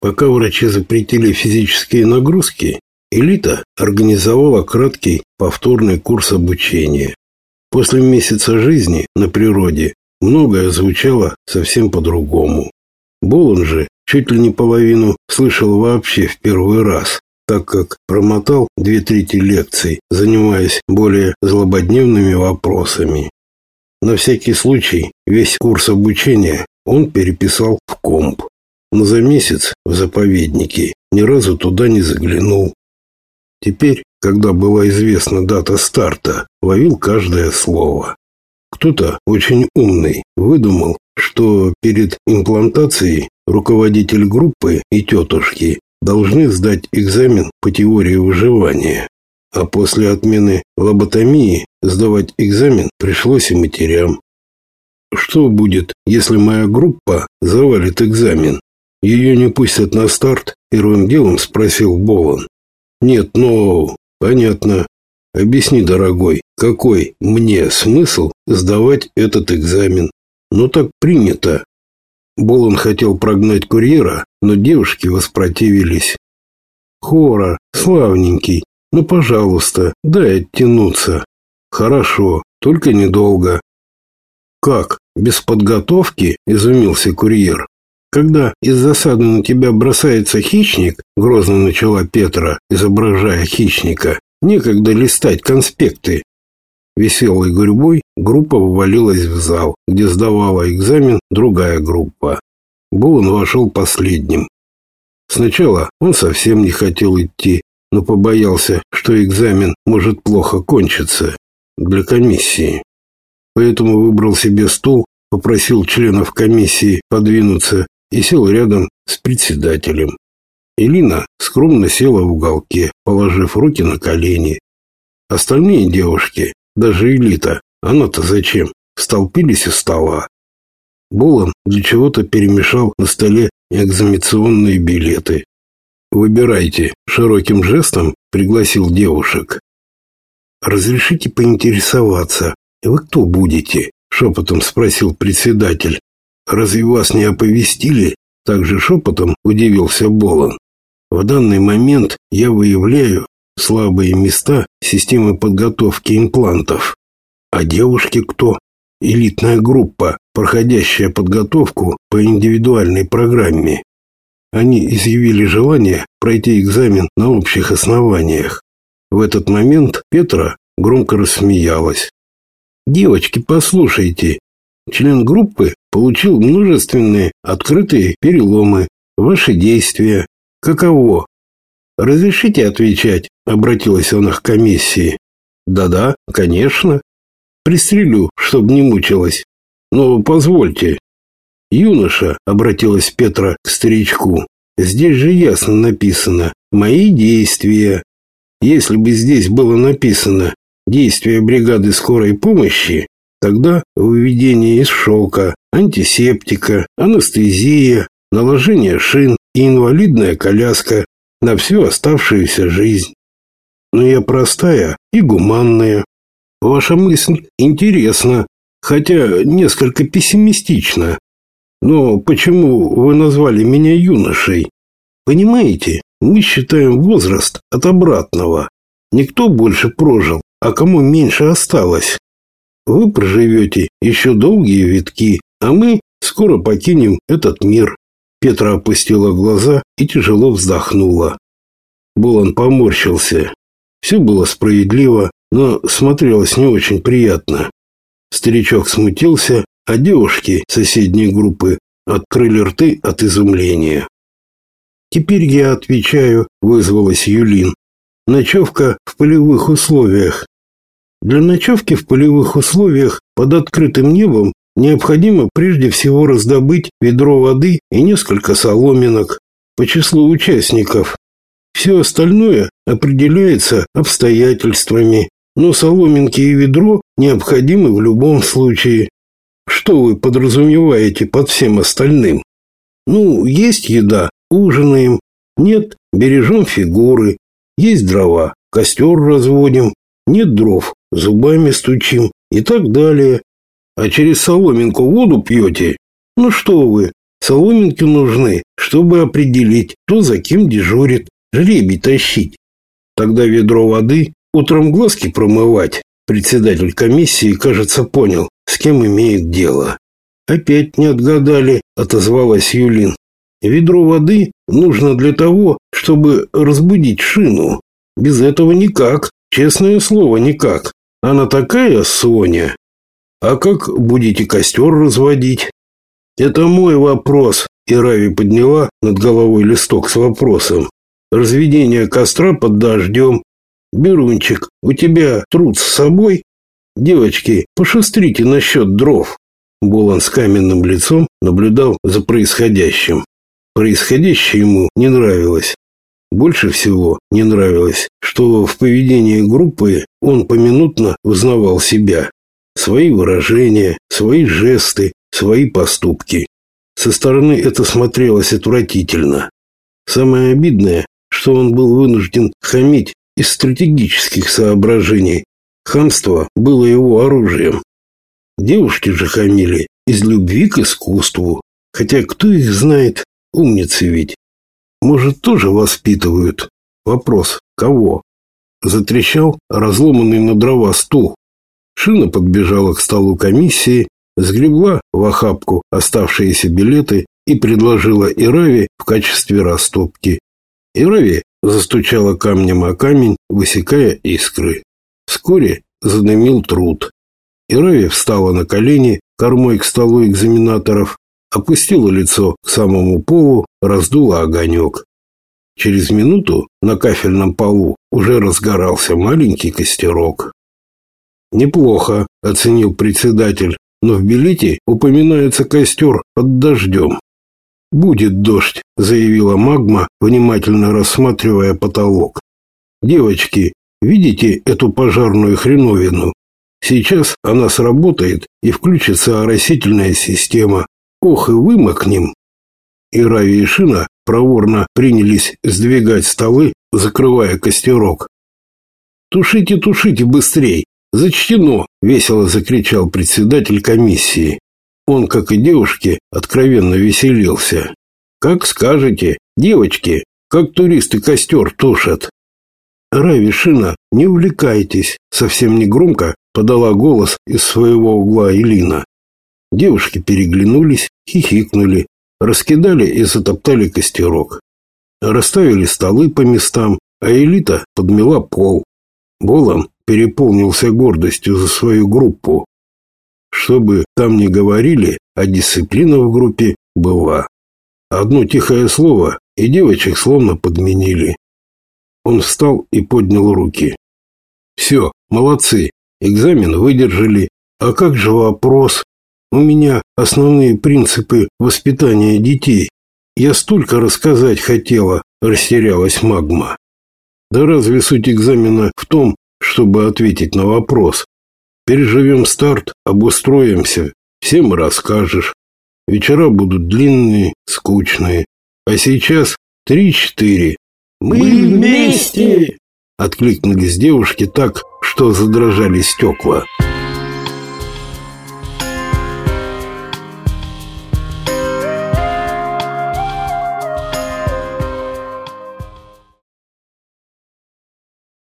Пока врачи запретили физические нагрузки, элита организовала краткий повторный курс обучения. После месяца жизни на природе многое звучало совсем по-другому. Болон же чуть ли не половину слышал вообще в первый раз, так как промотал две трети лекций, занимаясь более злободневными вопросами. На всякий случай весь курс обучения он переписал в комп но за месяц в заповеднике ни разу туда не заглянул. Теперь, когда была известна дата старта, ловил каждое слово. Кто-то очень умный выдумал, что перед имплантацией руководитель группы и тетушки должны сдать экзамен по теории выживания. А после отмены лоботомии сдавать экзамен пришлось и матерям. Что будет, если моя группа завалит экзамен? Ее не пустят на старт, первым делом спросил Болон. Нет, но... Понятно. Объясни, дорогой, какой мне смысл сдавать этот экзамен? Ну так принято. Болон хотел прогнать курьера, но девушки воспротивились. Хора, славненький, ну, пожалуйста, дай оттянуться. Хорошо, только недолго. Как, без подготовки? Изумился курьер. Когда из засады на тебя бросается хищник, грозно начала Петра, изображая хищника, некогда листать конспекты. Веселой гурьбой группа ввалилась в зал, где сдавала экзамен другая группа. Булан вошел последним. Сначала он совсем не хотел идти, но побоялся, что экзамен может плохо кончиться для комиссии. Поэтому выбрал себе стул, попросил членов комиссии подвинуться и сел рядом с председателем. Элина скромно села в уголке, положив руки на колени. Остальные девушки, даже Элита, она-то зачем, столпились у стола. Болон для чего-то перемешал на столе экзаменационные билеты. «Выбирайте», — широким жестом пригласил девушек. «Разрешите поинтересоваться, вы кто будете?» — шепотом спросил председатель. Разве вас не оповестили? Также шепотом удивился Болон. В данный момент я выявляю слабые места системы подготовки имплантов. А девушки кто? Элитная группа, проходящая подготовку по индивидуальной программе. Они изъявили желание пройти экзамен на общих основаниях. В этот момент Петра громко рассмеялась. «Девочки, послушайте, член группы получил множественные открытые переломы. Ваши действия. Каково? Разрешите отвечать? Обратилась она к комиссии. Да-да, конечно. Пристрелю, чтобы не мучилась. Но позвольте. Юноша, обратилась Петра к старичку. Здесь же ясно написано «Мои действия». Если бы здесь было написано «Действия бригады скорой помощи», Тогда выведение из шока, антисептика, анестезия, наложение шин и инвалидная коляска на всю оставшуюся жизнь. Но я простая и гуманная. Ваша мысль интересна, хотя несколько пессимистична. Но почему вы назвали меня юношей? Понимаете, мы считаем возраст от обратного. Никто больше прожил, а кому меньше осталось. Вы проживете еще долгие витки, а мы скоро покинем этот мир. Петра опустила глаза и тяжело вздохнула. Булан поморщился. Все было справедливо, но смотрелось не очень приятно. Старичок смутился, а девушки соседней группы открыли рты от изумления. «Теперь я отвечаю», — вызвалась Юлин. «Ночевка в полевых условиях. Для ночевки в полевых условиях под открытым небом необходимо прежде всего раздобыть ведро воды и несколько соломинок по числу участников. Все остальное определяется обстоятельствами, но соломинки и ведро необходимы в любом случае. Что вы подразумеваете под всем остальным? Ну, есть еда, ужинаем. Нет, бережем фигуры. Есть дрова, костер разводим. Нет дров, зубами стучим и так далее. А через соломинку воду пьете? Ну что вы, Соломинки нужны, чтобы определить, кто за кем дежурит, жребий тащить. Тогда ведро воды, утром глазки промывать. Председатель комиссии, кажется, понял, с кем имеет дело. Опять не отгадали, отозвалась Юлин. Ведро воды нужно для того, чтобы разбудить шину. Без этого никак, честное слово, никак. Она такая, Соня. А как будете костер разводить? Это мой вопрос. И Рави подняла над головой листок с вопросом. Разведение костра под дождем. Берунчик, у тебя труд с собой? Девочки, пошустрите насчет дров. Болон с каменным лицом наблюдал за происходящим. Происходящее ему не нравилось. Больше всего не нравилось, что в поведении группы он поминутно узнавал себя. Свои выражения, свои жесты, свои поступки. Со стороны это смотрелось отвратительно. Самое обидное, что он был вынужден хамить из стратегических соображений. Хамство было его оружием. Девушки же хамили из любви к искусству. Хотя кто их знает, умницы ведь. Может, тоже воспитывают? Вопрос, кого? Затрещал разломанный на дрова стул. Шина подбежала к столу комиссии, сгребла в охапку оставшиеся билеты и предложила Ирави в качестве растопки. Ирави застучала камнем о камень, высекая искры. Вскоре задымил труд. Ирави встала на колени, кормой к столу экзаменаторов, опустила лицо к самому полу, раздула огонек. Через минуту на кафельном полу уже разгорался маленький костерок. «Неплохо», — оценил председатель, «но в билете упоминается костер под дождем». «Будет дождь», — заявила магма, внимательно рассматривая потолок. «Девочки, видите эту пожарную хреновину? Сейчас она сработает и включится оросительная система. Ох, и вымокнем!» И Рави и Шина проворно принялись сдвигать столы, закрывая костерок. «Тушите, тушите быстрей! Зачтено!» — весело закричал председатель комиссии. Он, как и девушки, откровенно веселился. «Как скажете, девочки, как туристы костер тушат!» «Рави Шина, не увлекайтесь!» — совсем негромко подала голос из своего угла Элина. Девушки переглянулись, хихикнули, раскидали и затоптали костерок. Расставили столы по местам, а элита подмела пол. Болон переполнился гордостью за свою группу. Чтобы там не говорили, а дисциплина в группе была. Одно тихое слово, и девочек словно подменили. Он встал и поднял руки. «Все, молодцы, экзамен выдержали. А как же вопрос? У меня основные принципы воспитания детей. Я столько рассказать хотела, растерялась магма. Да разве суть экзамена в том, чтобы ответить на вопрос? Переживем старт, обустроимся, всем расскажешь. Вечера будут длинные, скучные. А сейчас три-четыре. Мы вместе! Откликнулись девушки так, что задрожали стекла.